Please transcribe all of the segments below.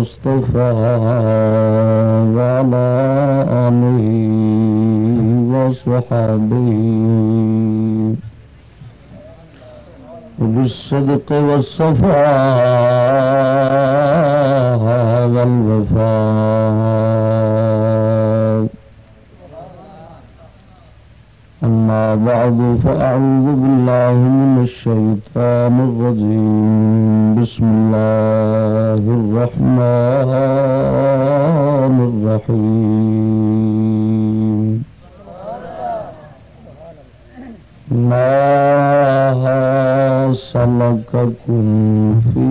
المصطفى وعلى آله وصحبه. بالصدق والصفاء والوفاء أما بعد فأعوذ بالله من الشيطان الرجيم. بسم الله الرحمن الرحيم. ما سلككم في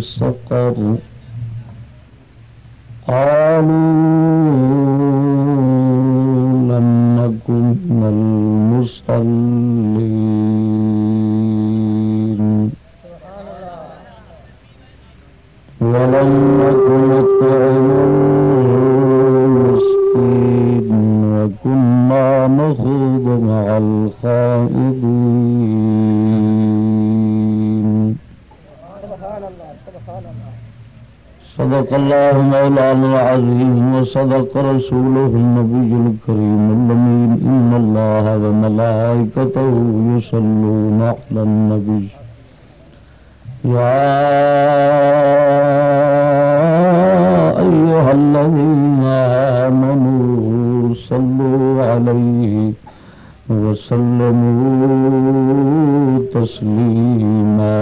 سقر؟ قالوا لم نكن المصلين. ولم نكن نطعم المسكين وكنا نخوض مع الخائضين صدق الله مولانا العظيم، وصدق رسوله النبي الكريم الأمين. إن الله وملائكته يصلون على النبي. يا أيها الذين آمنوا صلوا عليه وسلموا تسليما.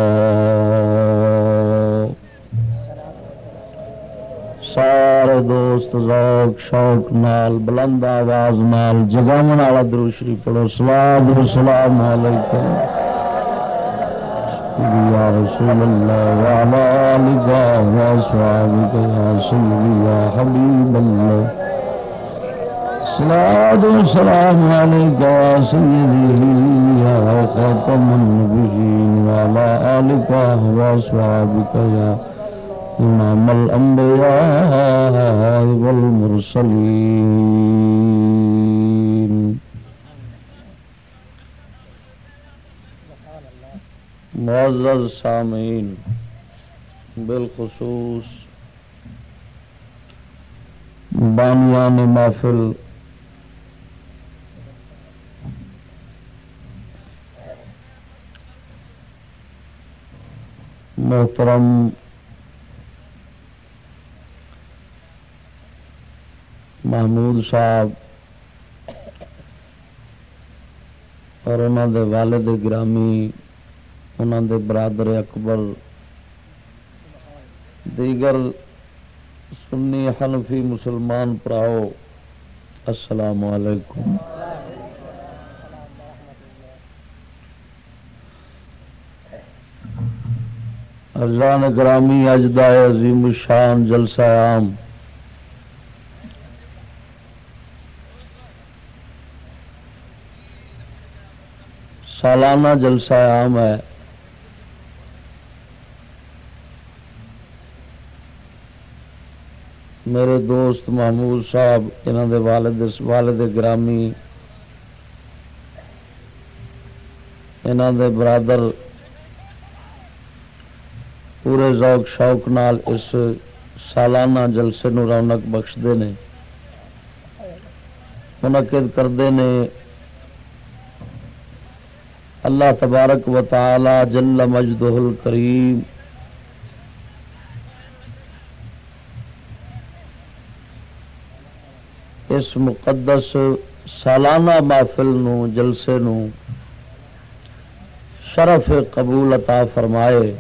سارے دوست، ذوق، شوق نال، بلند آواز نال جگامن والا دروشری پڑھو سلام سلام علیکم۔ یا رسول اللہ وعلا یا سیدی یا حبیب اللہ والسلام عليك يا سيدي، يا خاتم النبيين، وعلى آلك وأصحابك يا إمام الأنبياء والمرسلين. معزز سامعین بالخصوص بانیان محفل۔ محترم محمود صاحب اور انہوں دے والد گرامی انہوں دے برادر اکبر، دیگر سنی حنفی مسلمان پراؤ، السلام علیکم۔ ارزان گرامی اجدا عظیم شان جلسہ عام۔ سالانہ جلسہ عام ہے۔ میرے دوست محمود صاحب انہوں دے والد والد گرامی انہوں دے برادر، پورے ذوق شوق نال اس سالانہ جلسے نو رونق بخشتے ہیں منعقد کرتے ہیں اللہ تبارک و تعالی جل مجدہ الکریم اس مقدس سالانہ محفل نو، جلسے نو شرف قبول عطا فرمائے۔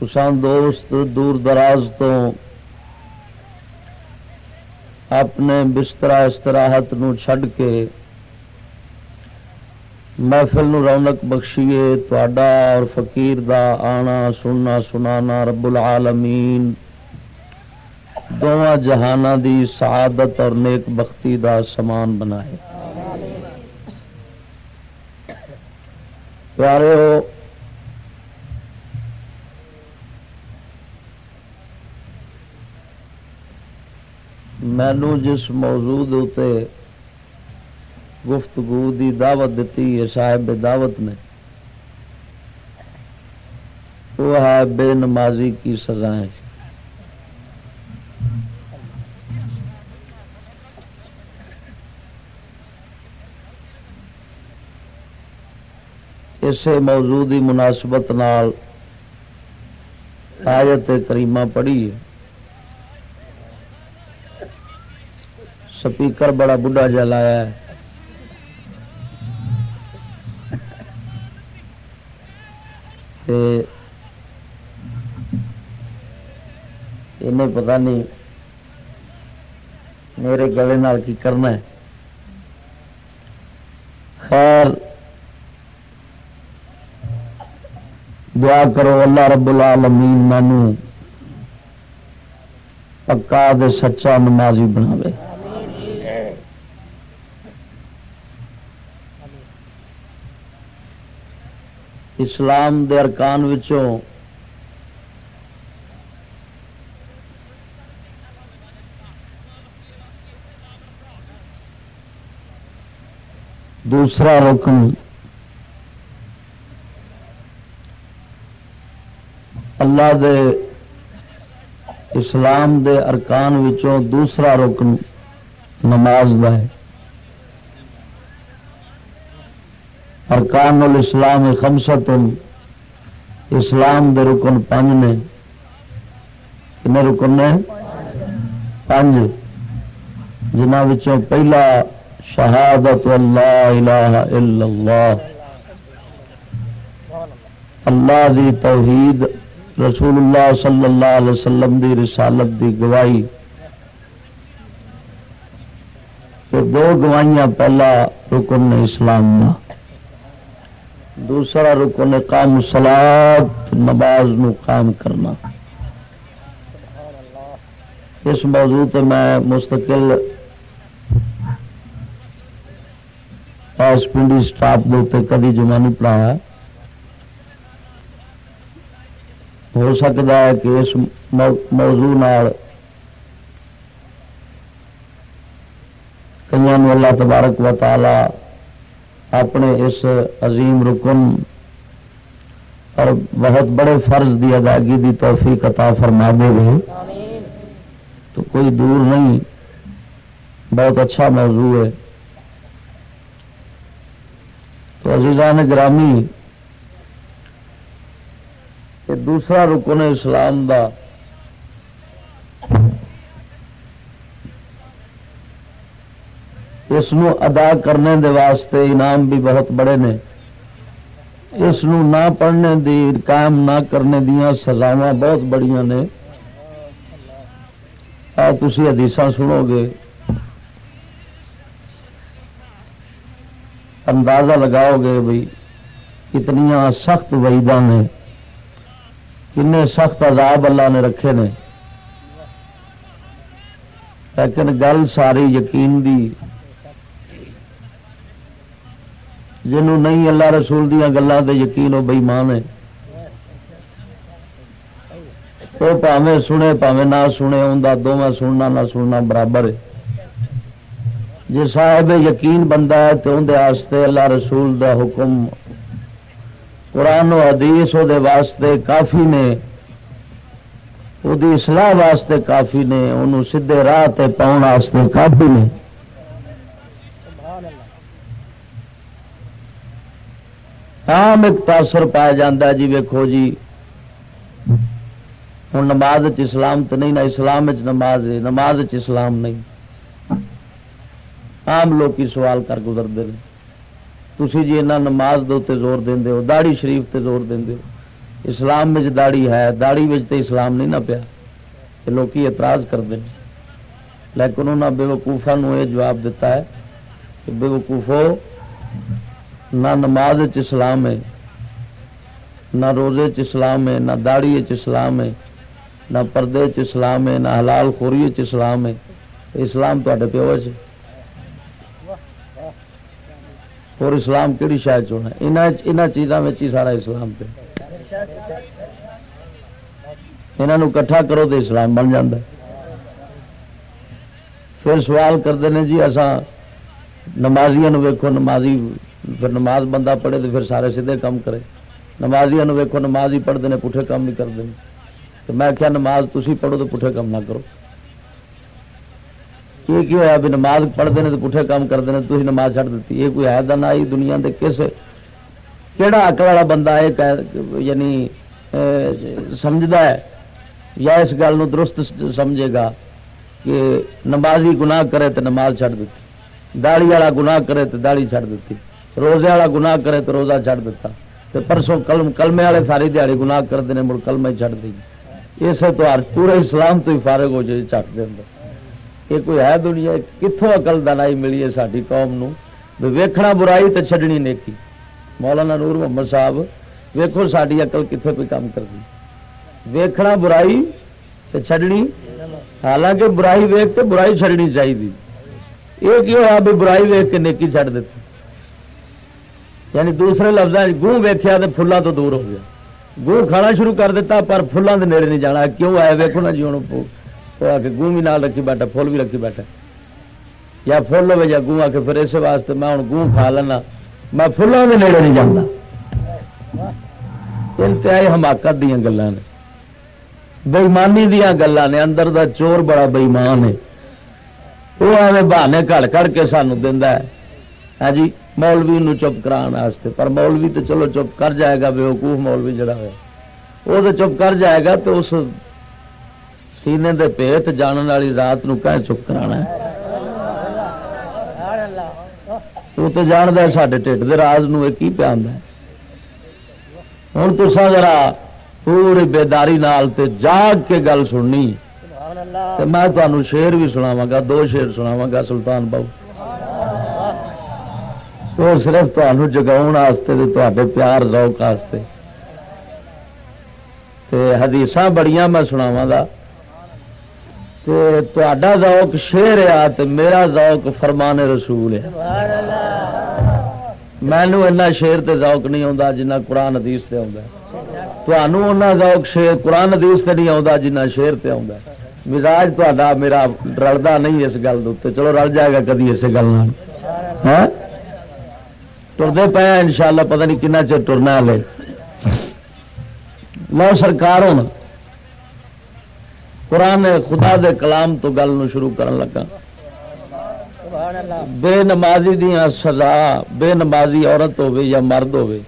کسان دوست دور دراز تو اپنے بستر استراحت نو چھڈ کے محفل نو رونق بخشیے تھوڑا اور فقیر دا آنا، سننا، سنانا رب العالمین۔ دونوں جہان دی سعادت اور نیک بختی دا سامان بنائے۔ پیارے ہو، مینو جس موضوع گفتگو دی دعوت دیتی ہے، صاحب دعوت نے، وہ ہے بے نمازی کی سزائیں۔ اسے موضوع مناسبت نال آیت کریمہ پڑھی سپیکر بڑا بڑھا جلایا ہے انہیں پتا نہیں میرے گلے نال کی کرنا ہے خیر دعا کرو، اللہ رب العالمین مینو پکا دے سچا نمازی بناوے۔ اسلام دے ارکان وچوں دوسرا رکن اللہ دے اسلام دے ارکان وچوں دوسرا رکن نماز دا ہے۔ ارکان الاسلام خمسط اسلام دے رکن پانچ نے۔ کن رکن نے؟ پانچ جنہ پہلا شہادت اللہ الہ الا اللہ۔ اللہ دی توحید رسول اللہ صلی اللہ علیہ وسلم دی رسالت دی گواہی۔ دو گواہیاں پہلا رکن اسلام نہ دوسرا رکن کام سلاد نماز نو قائم کرنا۔ اس موضوع تے میں مستقل ایس پنڈی سٹاف دے کدی جمع نہیں پڑھایا۔ ہو سکتا ہے کہ اس موضوع کئی اللہ تبارک و تعالی اپنے اس عظیم رکن اور بہت بڑے فرض دی ادائیگی دی توفیق عطا فرما دے گئے تو کوئی دور نہیں بہت اچھا موضوع ہے تو عزیزان گرامی دوسرا رکن اسلام دا اس ادا کرنے دے واسطے انعام بھی بہت بڑے نے۔ اس نہ پڑھنے دی، قائم نہ کرنے دیا سزاوا بہت بڑی نے۔ تھی حدیث سنو گے۔ اندازہ لگاؤ گے بھائی کتنی سخت وعید نے۔ کن سخت عذاب اللہ نے رکھے نے۔ لیکن گل ساری یقین دی۔ جنوں نہیں اللہ رسول دیا گلوں سے یقین وہ بئیمان ہے۔ وہ پاوے سنے پاوے نہ سنے اندر دونوں سننا نہ سننا برابر ہے۔ جی صاحب یقین بندہ ہے تو اندر اللہ رسول دا حکم قرآن و حدیث وہ واسطے کافی نے وہ اصلاح واسطے کافی نے انہوں سیدے راہ پاؤن واسطے کافی نے۔ عام ایک تاثر پایا جا جی ویکو جی۔ ہوں نماز اسلام تو نہیں، نہ اسلام نماز ہے، نماز اسلام نہیں۔ عام لوگ سوال کر گزرتے ہیں۔ تھی جی یہاں نماز دے زور دے ہو داڑی شریف تے زور دے ہو۔ اسلام میں داڑی ہے داڑی تے اسلام نہیں نہ پیا۔ لوگ اعتراض کرتے ہیں۔ لیکن انہوں نے بے وقوفا یہ جواب دیتا ہے کہ بے وقوفو، نہ نماز اسلام ہے، نہ روزے اسلام ہے، نہ داڑی اسلام ہے، نہ پردے چ اسلام ہے، نہ حلال خوری چ اسلام ہے۔ اسلام تے پیو چ اور اسلام کہڑی شاید چونا یہاں چیزوں میں ہی سارا اسلام پہ۔ یہاں کٹھا کرو تو اسلام بن جا پھر سوال کرتے ہیں جی اصا نمازیا ویکو نمازی پھر نماز بندہ پڑھے تو پھر سارے سیدھے کام کرے۔ نمازیا ویکو نماز ہی پڑھتے ہیں پٹھے کام نہیں کرتے تو میں کیا نماز تھی پڑھو تو پٹھے کام نہ کرو۔ یہ کی ہوا بھی نماز پڑھتے ہیں تو پٹھے کام کرتے ہیں تھی نماز چڑھ دیتی یہ کوئی ہے دن آئی دنیا کے کس کہڑا اکل والا بندہ یہ یعنی سمجھتا ہے۔ یا اس گل درست سمجھے گا کہ نمازی گناہ کرے تو نماز چھڑ دیتی۔ داڑی والا گناہ کرے تو داڑی چھڑ دیتی۔ روزے والا گناہ کرے تو روزہ چھڑ دیتا۔ تو پرسوں کلم کلمے والے ساری دیہی گناہ کرتے ہیں مڑ کلمے چھڑ دی اسے تو پورے اسلام تو ہی فارغ ہو جائے چٹ دے یہ کوئی ہے دنیا کتوں اقل دنائی ملی ہے ساری قوم نو؟ ویکھنا برائی تو چڈنی نیکی۔ مولانا نور محمد صاحب ویکو ساری اقل کتوں کوئی کام کرتی ویکھنا برائی تو چڈنی حالانکہ برائی ویک کے برائی چڈنی چاہیے یہ کیوں ہوا بھی برائی ویک کے نیکی چڑھ دیتی؟ یعنی دوسرے لفظ گوں ویخیا تو فلوں تو دور ہو گیا۔ گوں کھانا شروع کر دیتا، پر فلوں کے نیڑے نہیں جانا۔ کیوں آیا؟ ویکو نا جی ہوں وہ آ کے گوں بھی نال رکھی بیٹھا فل بھی رکھی بیٹھا۔ یا فل ہوے یا گوں آ کے پھر اس واسطے میں ہوں گوں کھا لینا۔ میں فلوں کے نیڑے نہیں جانا انتہائی حماقت دیا گلان نے۔ بےمانی دیا گلان نے۔ اندر دا چور بڑا بےمان ہے۔ وہ ایویں بہانے کڑ کڑ کے سانو دینا ہے۔ ہاں جی مولوی نو چپ کراستے پر مولوی تو چلو چپ کر جائے گا، بے وقوف مولوی جڑا ہے وہ تو چپ کر جائے گا تو اس سینے دے پیت جاننے والی رات نو کہ چپ کرا وہ تو جاند ہے سارے ٹھڈ کے راز نو کی ہوں تو ذرا پوری بیداری نال تے جاگ کے گل سننی۔ میں تمہوں شیر بھی سناوا گا، دو شیر سناوا گا، سلطان بہو وہ صرف تمہوں جگا پیار ذوق حدیث بڑیاں میں سناوا گا۔ تا ذوق شیر ہے میرا ذوق فرمان رسول ہے۔ مینو ایسا شیر تے ذوق نہیں آتا جنہ قرآن حدیث سے آنا ذوق شیر قرآن حدیث سے نہیں آتا جنہ شیر تے آ مزاج تا میرا رلتا نہیں اس گل چلو رل جائے گا کدی اس گل ہاں؟ ٹرتے پے ان شاء اللہ پتا نہیں کنا چر ٹرنا لے۔ لو سرکار ہوں۔ قرآن خدا دے کلام تو گل نو شروع کرن لگا۔ بے نمازی دیا سزا بے نمازی عورت ہوے یا مرد ہوے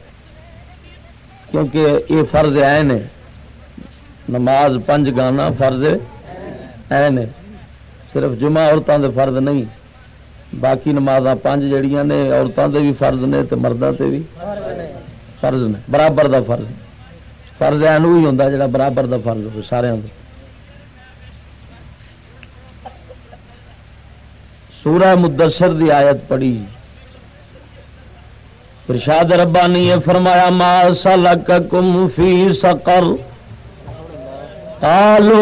کیونکہ یہ فرض ہے۔ نماز پنج گانا فرض ہے۔ صرف جمعہ عورتوں دے فرض نہیں باقی نماز پانچ جڑیاں نے عورتوں دے بھی فرض نے تو مردوں سے بھی فرض نے۔ برابر دا فرض۔ فرض ہی ہوتا جا برابر دا فرض ہو سارے سورہ مدثر دی آیت پڑھی۔ ارشاد ربانی نے فرمایا، ما سلککم فی سقر قالوا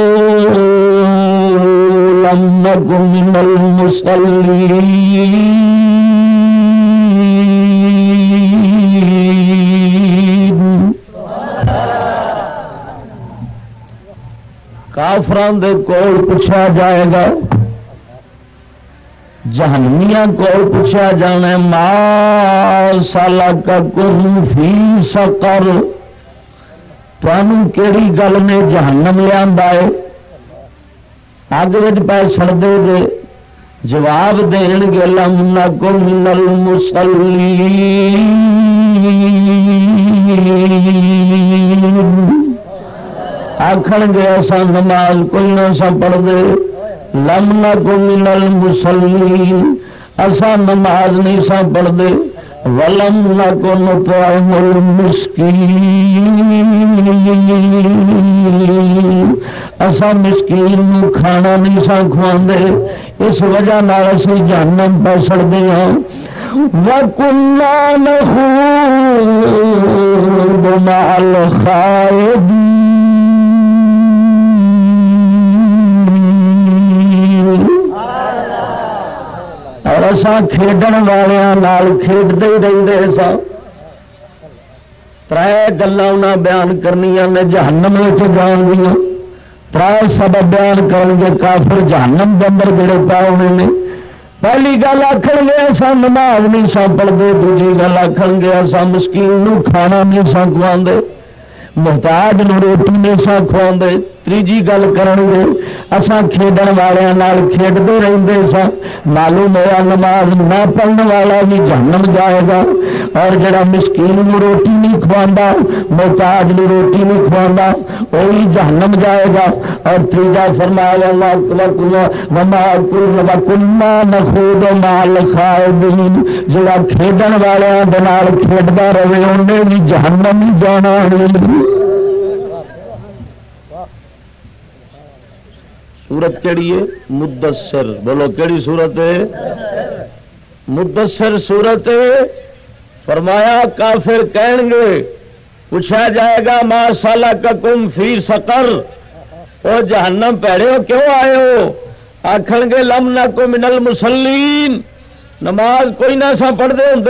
لم من کافران دے کول پوچھا جائے گا جہنمیاں کول پوچھا جانا ما سالا کا کم فی سکر تمہوں کیڑی گل نے جہنم لیا ہے؟ اگ پہ سڑتے گے جواب دین گے لم کو مل مسلی آخر گے ایسا نماز کوئی نہ سا پڑھتے لم نہ کو مل مسلی ایسا نماز نہیں سا پڑھتے۔ ولم نکن طعم المسکین۔ اسا مسکین نو کھانا نہیں سا کھواندے۔ اس وجہ نال اسی جہنم پہ سڑدے ہاں۔ وکنا نخوض مع الخائبین اور اصا کھیڈن والوں کھیڈتے ہی رہتے سا تر گلا بیان کرنی نے جہنم جان دیا تر سب بیان کرنے کافر جہنم دمبر جڑے پائے ہونے نے پہلی گل آخر گے اصا نماز نہیں سا پڑھتے دوجی گل آخر گے اصا مسکین کھانا نہیں سا کھوا محتاج نو روٹی نہیں سا کھوا تیجی گل کرن گے اساں کھیڈن والوں کھیڈتے رہتے سا معلوم ہوا نماز نہ پڑھنے والا بھی جہنم جائے گا اور جڑا مسکین روٹی نہیں کھوا محتاج نو روٹی نہیں کھوا وہ بھی جہنم جائے گا اور تیجا فرمایا کلما نخود مال خائدین جڑا کھیڈن والوں کھیڈتا رہے انہیں بھی جہنم جانا سورت کہڑی ہے؟ مدثر۔ بولو کہڑی سورت ہے؟ مدثر سورت فرمایا، کافر کہیں گے، پوچھا جائے گا، ما سالا کا کم فی سکر وہ جہنم پیڑے ہو کیوں آئے ہو؟ آخر گے، لم نہ کو منل مسلیم نماز کوئی نہ سا پڑھتے ہوں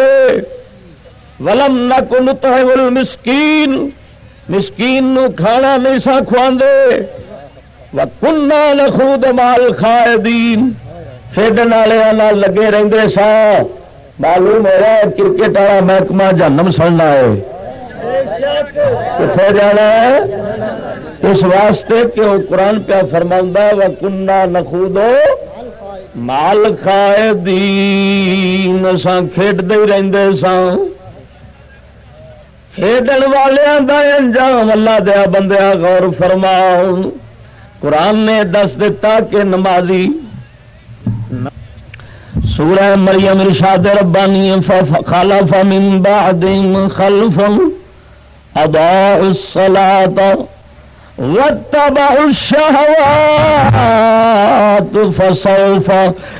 ولم نہ کو نتہ مسکین مسکین نو کھانا نہیں سا کھواندے کنا نخود مال خائے دین کھیڈن والے لگے رہتے سا۔ معلوم ہو رہا ہے کرکٹ والا محکمہ جنم سننا ہے۔ کتنے جانا ہے؟ اس واسطے کہ وہ قرآن پیا فرما و کنا نخود مال خائے دین سا کھیڈتے ہی رہتے سا کھیڈن والوں کا انجام اللہ دیا بندیا غور فرماؤ قرآن نے دس دیتا کہ نمازی سورہ مریم رشاد ربانی خلف من بعد خلف اضاء الصلاة واتبعوا الشهوات فسوف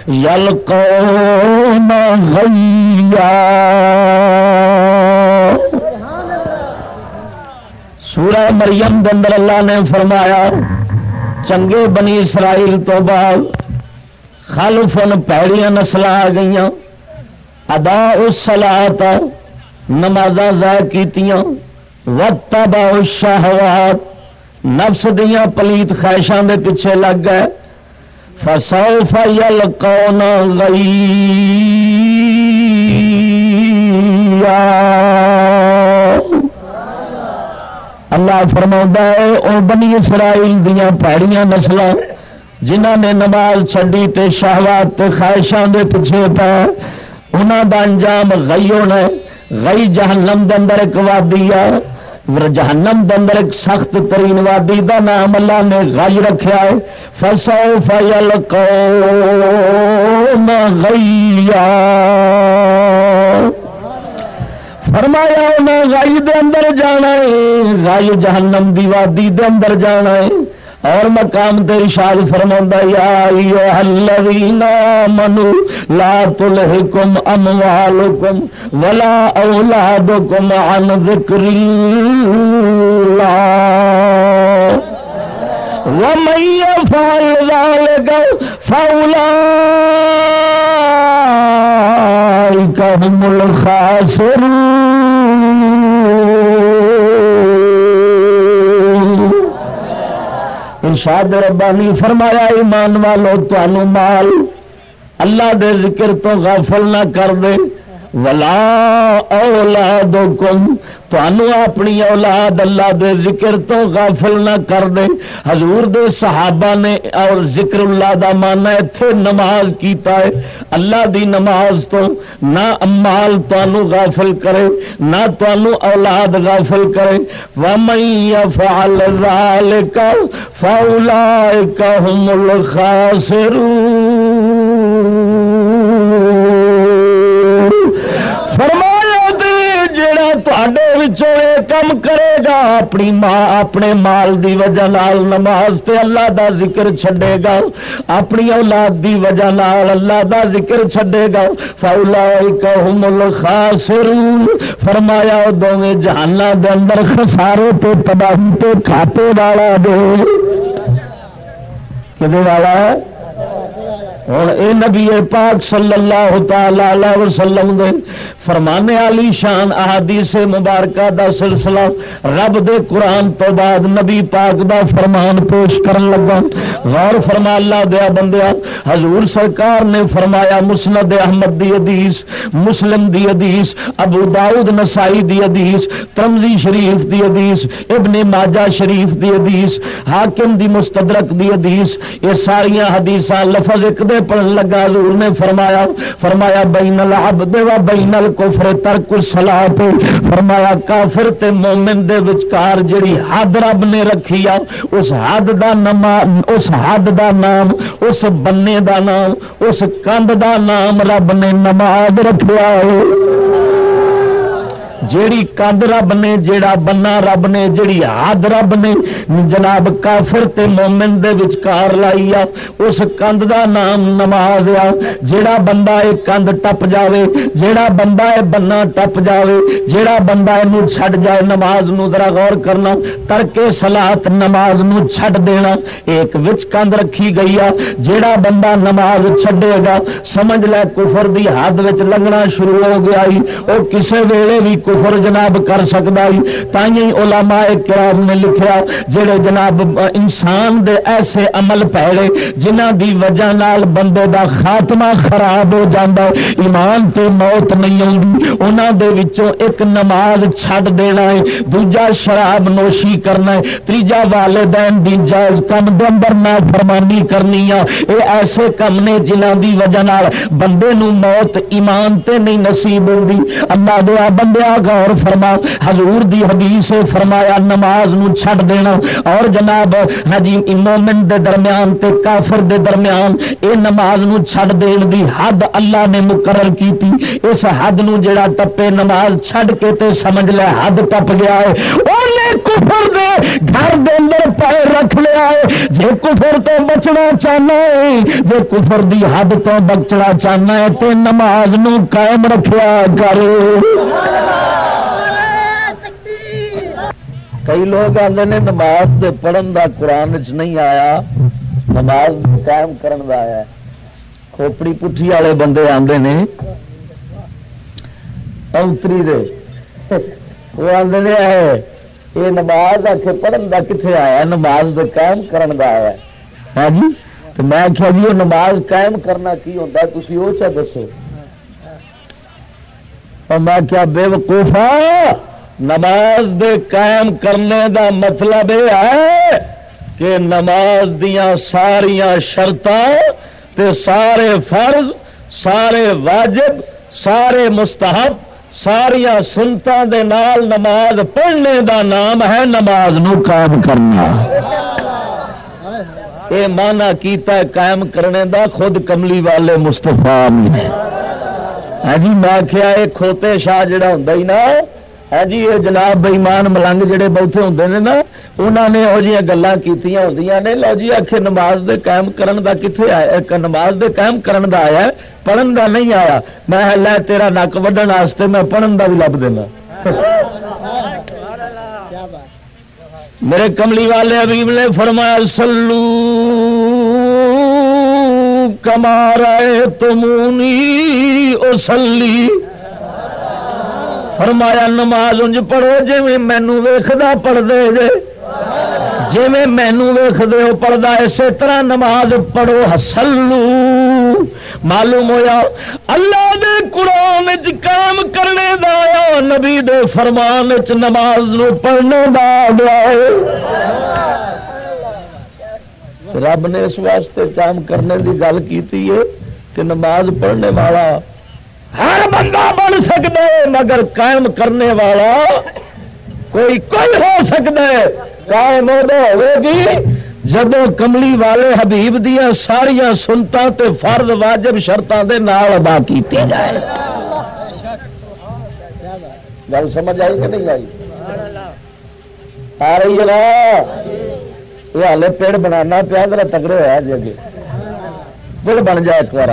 يلقون غيا. سورہ مریم دندر اللہ نے فرمایا چنگے بنی اسرائیل تو بعد خالفن پیڑیاں نسل آ گئی ادا اس سلا نماز ضائع کی وقت با شہوات نفس دیا پلیت خواہشان دے پیچھے لگ گئے۔ فسو فل کون گئی اللہ فرما ہے وہ بنی اسرائیل دیا پیڑیاں نسل جنہ نے نماز چڈی تے شہوات تے خواہشان دے پیچھے پا انہوں دا انجام گئی ہونا گئی جہنم دندر ایک وادی آ جہنم دندر ایک سخت ترین وادی دا نام اللہ نے گئی رکھا ہے۔ فسو فیل کو گئی فرمایا انہیں گائی دے اندر جانا ہے گائی جہنم دی وادی دے اندر جانا ہے، اور مقام تے ارشاد فرما یا الذین آمنوا لا تلہکم اموالکم ولا اولادکم عن ذکر اللہ ومن يفعل ذلك فأولئك هم الخاسرون ارشاد ربانی فرمایا، ایمان والو، تانو مال اللہ دے ذکر تو غافل نہ کر دے۔ ولا اولادکم تانوں اپنی اولاد اللہ دے ذکر تو غافل نہ کر دے۔ حضور دے صحابہ نے اور ذکر اللہ دا مانا ایتھے نماز کیتا ہے اللہ دی نماز تو نہ امال تانوں غافل کرے، نہ تانوں اولاد غافل کرے۔ ومن يفعل ذلك فاولئک هم الخاسرون۔ کم کرے گا، اپنی ماں، اپنے مال دی وجہ نال نماز تے اللہ دا ذکر چھڈے گا۔ اپنی اولاد دی وجہ نال اللہ دا ذکر چھڈے گا۔ فاولائکہم الخاسرون۔ فرمایا دونوں جہانا دے اندر خسارے تے تباہی تے کھاتے والا دے۔ کدے والا ہے؟ ہوں۔ اے نبی پاک صلی اللہ تعالی وسلم دے فرمانے علی شان احادیث مبارکہ دا سلسلہ رب دے قرآن تو بعد نبی پاک دا فرمان پیش کرن لگا۔ غور فرما اللہ دیا بندیا، حضور سرکار نے فرمایا مسند احمد دی حدیث، مسلم دی حدیث، ابو داؤد نسائی دی حدیث ترمزی شریف دی حدیث، ابن ماجہ شریف دی حدیث، حاکم دی مستدرک دی حدیث، یہ ساری حدیث لفظ ایک دے پڑھن لگا، حضور نے فرمایا فرمایا، بین العبد و بین الکفر، ترک الصلاۃ فرمایا، کافر تے مومن دے وچکار جڑی حد رب نے رکھی آ، اس حد دا نام اس حد دا نام، اس بننے دا نام، اس کند دا نام رب نے نماز رکھیا ہے۔ جیڑی کد رب نے، جیڑا بنا رب نے، جیڑی حد رب نے جناب کافر تے مومن دے وچکار لائی آ، اس کند دا نام نماز آ، جیڑا بندہ اے کند ٹپ جاوے، جیڑا بندہ اے بنا ٹپ جاوے، جیڑا بندہ اینو چھڈ جائے نماز نو ذرا غور کرنا، ترکے صلات نماز نو چھڈ دینا، ایک وچ کند رکھی گئی آ، جیڑا بندہ نماز چھڈے گا، سمجھ لے کفر دی حد وچ لنگنا شروع ہو گیا او کسے ویلے بھی کفر جناب کر سکتا ہی تھی علماء کرام نے لکھا جڑے جناب انسان دے ایسے عمل پیڑے جنہ دی وجہ نال بندے دا خاتمہ خراب ہو جاتا ہے، ایمان تے موت نہیں آتی انہوں دے وچوں ایک نماز چھڈ دینا ہے، دوجا شراب نوشی کرنا ہے، تیجا والدین دی جائز کم دے اندر نہ فرمانی کرنی ہے۔ اے ایسے کم نے جنہ دی وجہ نال بندے نو موت ایمان تے نہیں نصیب ہوندی۔ اللہ دعا بندے غور فرما، حضور دی حدیث فرمایا، نماز نو چھڑ دینا۔ اور جناب حجی مومن دے درمیان تے کافر دے درمیان، اے نماز نو چھڑ دین دی حد اللہ نے مقرر کی تھی اس حد نو جڑا ٹپے نماز چھڑ کے تے سمجھ لے، حد ٹپ گیا ہے۔ اونے کفر دے گھر دے اندر پائے رکھ لیا ہے جے کفر تو بچنا چاہنا ہے، جے کفر دی حد تو بچنا چاہنا ہے، تے نماز نو قائم رکھیا کرو۔ کئی لوگ آتے نے نماز دے پڑھن دا قرآن چ نہیں آیا، نماز قائم کرن دا آیا۔ کھوپڑی پٹھی والے بندے آتے نے اوتری دے۔ وہ آتے نے یہ نماز آ کے پڑھن دا کتنے آیا؟ نماز دے قائم کرن دا آیا۔ ہاں جی؟ تو میں آخیا جی وہ نماز قائم کرنا کی ہوتا ہے تھی وہ چاہ دسو میں کیا بے وقوفا! نماز دے قائم کرنے دا مطلب یہ ہے کہ نماز دیا ساریا شرط سارے فرض، سارے واجب، سارے مستحب ساریا سنتوں دے نال نماز پڑھنے دا نام ہے نماز نو قائم کرنا۔ یہ مانا کیتا ہے قائم کرنے دا خود کملی والے مستفا ہاں جی میں کیا یہ کھوتے شاہ جڑا ہوں نا ہے جی یہ جناب بئیمان ملنگ جڑے بہتے ہوں نے نا انہوں نے یہو جی گلیں کی ہوں نے، لو جی آخ نماز دے قائم کرن دا کتنے آیا؟ نماز دے قائم کرن دا آیا پڑھن دا نہیں آیا۔ میں لے تیرا نک وڈن واسطے میں پڑھن دا بھی لب دینا۔ میرے کملی والے ابیب نے فرمایا سلو کمارا تمونی اسلی فرمایا نماز انج پڑھو جی مینو ویخا پڑھ دے جے جی مینو ویخ پڑھتا اسی طرح نماز پڑھو ہسلو معلوم ہویا اللہ دے قرآن کام کرنے دا نبی دے فرمان چ نماز نو پڑھنے دا رب نے اس واسطے کام کرنے کی گل کی کہ نماز پڑھنے والا ہر بندہ بن سکتا ہے مگر قائم کرنے والا کوئی کوئی ہو سکتا ہے قائم ہوئے گی جب کملی والے حبیب دیا ساریا سنتا تے فرد واجب شرطان دے نال ادا کی جائے۔ گل سمجھ آئی کہ نہیں آئی؟ آ رہی ہے یہ ہالے پیڑ بنانا پیا میرا تگڑے ہوا جی پیڑ بن جائے ایک بار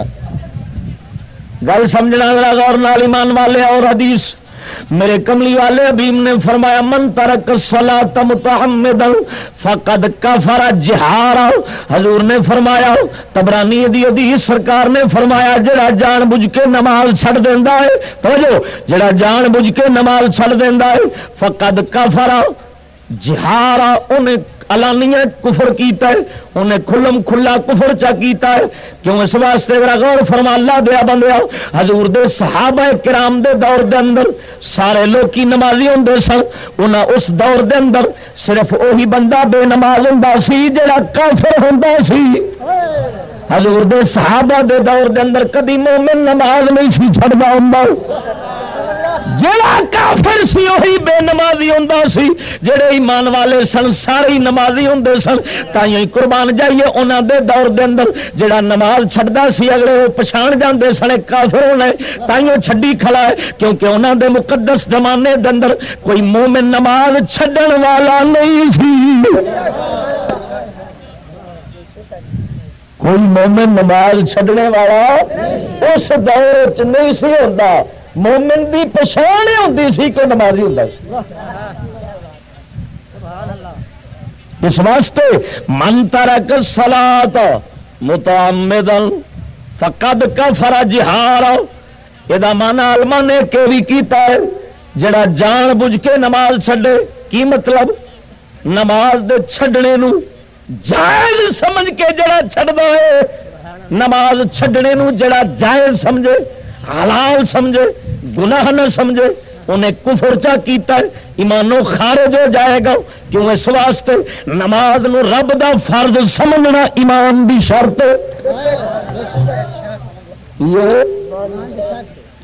گل سمجھنا غور نال، ایمان والے اور حدیث۔ میرے کملی والے ابیم نے فرمایا، من ترک سلا تم فقد کفر جہار حضور نے فرمایا، تبرانی دی حدیث سرکار نے فرمایا، جڑا جان بوجھ کے نماز چھڑ دیندا ہے۔ توجہ، جڑا جان بوجھ کے نماز چھڑ دیندا ہے، فقد کفر جہار انہیں الانیہ کفر کیتا ہے، انہیں کھلم کھلا کفر چا کیتا ہے۔ کیوں اس واسطے میرا غور فرما، اللہ دیا بندیا حضور دے صحابہ کرام دے دور دے اندر سارے لوگ نمازی ہوں سن۔ انہاں اس دور دے اندر صرف وہی بندہ بے نماز ہوں سی، جڑا کافر ہوں سی۔ حضور دے صحابہ دے دور دے اندر کدی مومن نماز نہیں سی چھڑا ہوں جڑا کافر سی وہی بے نمازی ہوں سی، جڑے ایمان والے سن، سارے نمازی ہوں سن۔ تھی قربان جائیے انہوں دے دور دے اندر۔ جڑا نماز چھڈا سی، اگلے وہ پچھان جاندے سن کافر ہونے تائیوں چھڈی کھڑا ہے، کیونکہ انہوں دے مقدس زمانے دے اندر کوئی مومن نماز چھڈن والا نہیں سی۔ کوئی مومن نماز چھڈنے والا اس دور چ نہیں سی ہوتا مومن کی پچھان ہوتی سی کوئی نمازی ہوں اس واسطے من ترک سلاد متعمد فقد کا فرا جہار یہ مانا الما نے کہ بھی کیتا ہے، جڑا جان بوجھ کے نماز چھڈے، کی مطلب؟ نماز دے چھڈنے نو جائز سمجھ کے جڑا چھڈا ہے، نماز چھڈنے نو جڑا جائز سمجھے، حلال سمجھے۔ گناہ نہ سمجھے، انہیں کفر چا کیتا ہے ایمانو خارج ہو جائے گا، کیوں اس واسطے نماز نو رب دا فرض سمجھنا ایمان دی شرط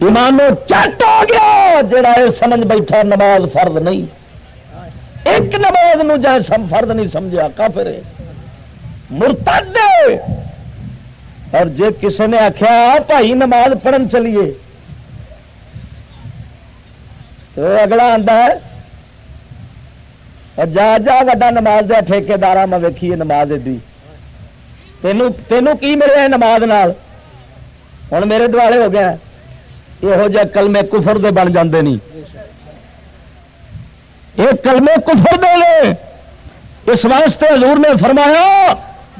ایمانو چٹ ہو گیا، جڑا یہ سمجھ بیٹھا نماز فرض نہیں۔ ایک نماز نو جائے سم فرض نہیں سمجھا کافر مرتد اور جے کسی نے آخیا بھائی نماز پڑھن چلیے۔ تو اگلا آتا ہے جا جا وا نماز دیا ٹھیکار میں ویکھیے نماز ایڈی تینوں تینوں کی ملے نماز نال ہوں میرے دوالے ہو گیا یہو جہ کلمے کفر دے بن جاندے نہیں یہ کلمے کفر دے لے اس واسطے حضور نے فرمایا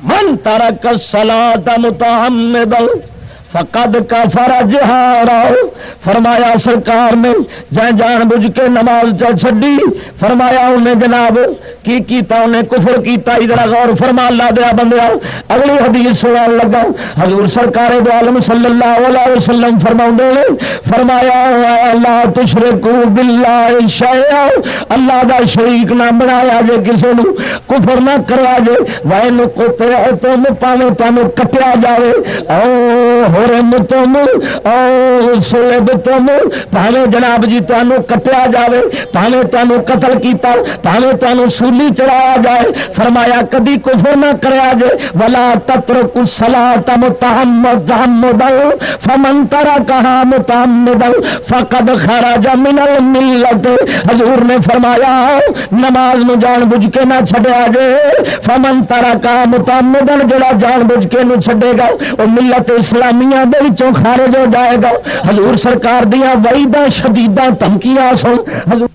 من تارا کر سلا متحمد فقد کا فرا جہارا۔ فرمایا سرکار نے جائیں جان بوجھ کے نماز چا چھڈی۔ فرمایا انہیں جناب، کی کیتا؟ انہیں کفر کیتا۔ ادھر غور فرما، اللہ دیا بندیا اگلی حدیث سنان لگا۔ حضور سرکار دو عالم صلی اللہ علیہ وسلم فرما نے، فرمایا اللہ تشرکو باللہ شیعہ اللہ دا شریک نہ بنایا جے کسی نو، کفر نہ کرا جے۔ وائن کو تے تو پاوے تانوں کٹیا جاوے۔ او تم تم پاوے جناب جی تمہیں کٹیا جائے پاوے تمہیں قتل کیا پاوے تمہیں سولی چڑھایا جائے فرمایا کدی کفر نہ کرا جے ولا تتر کسلا تم تہم تہم دل فمن ترا کہا متام دل فقد خراج منل ملت حضور نے فرمایا نماز نو جان بوجھ کے نہ چھڈیا جے فمن ترا کہا متام دل جڑا جان بوجھ کے نو چھڈے گا وہ ملت دنیا دے وچوں خارج ہو جائے گا حضور سرکار دیاں وعیداں شدیداں دھمکیاں سن حضور